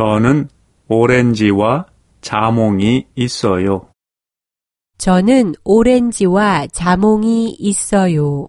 저는 오렌지와 자몽이 있어요. 저는 오렌지와 자몽이 있어요.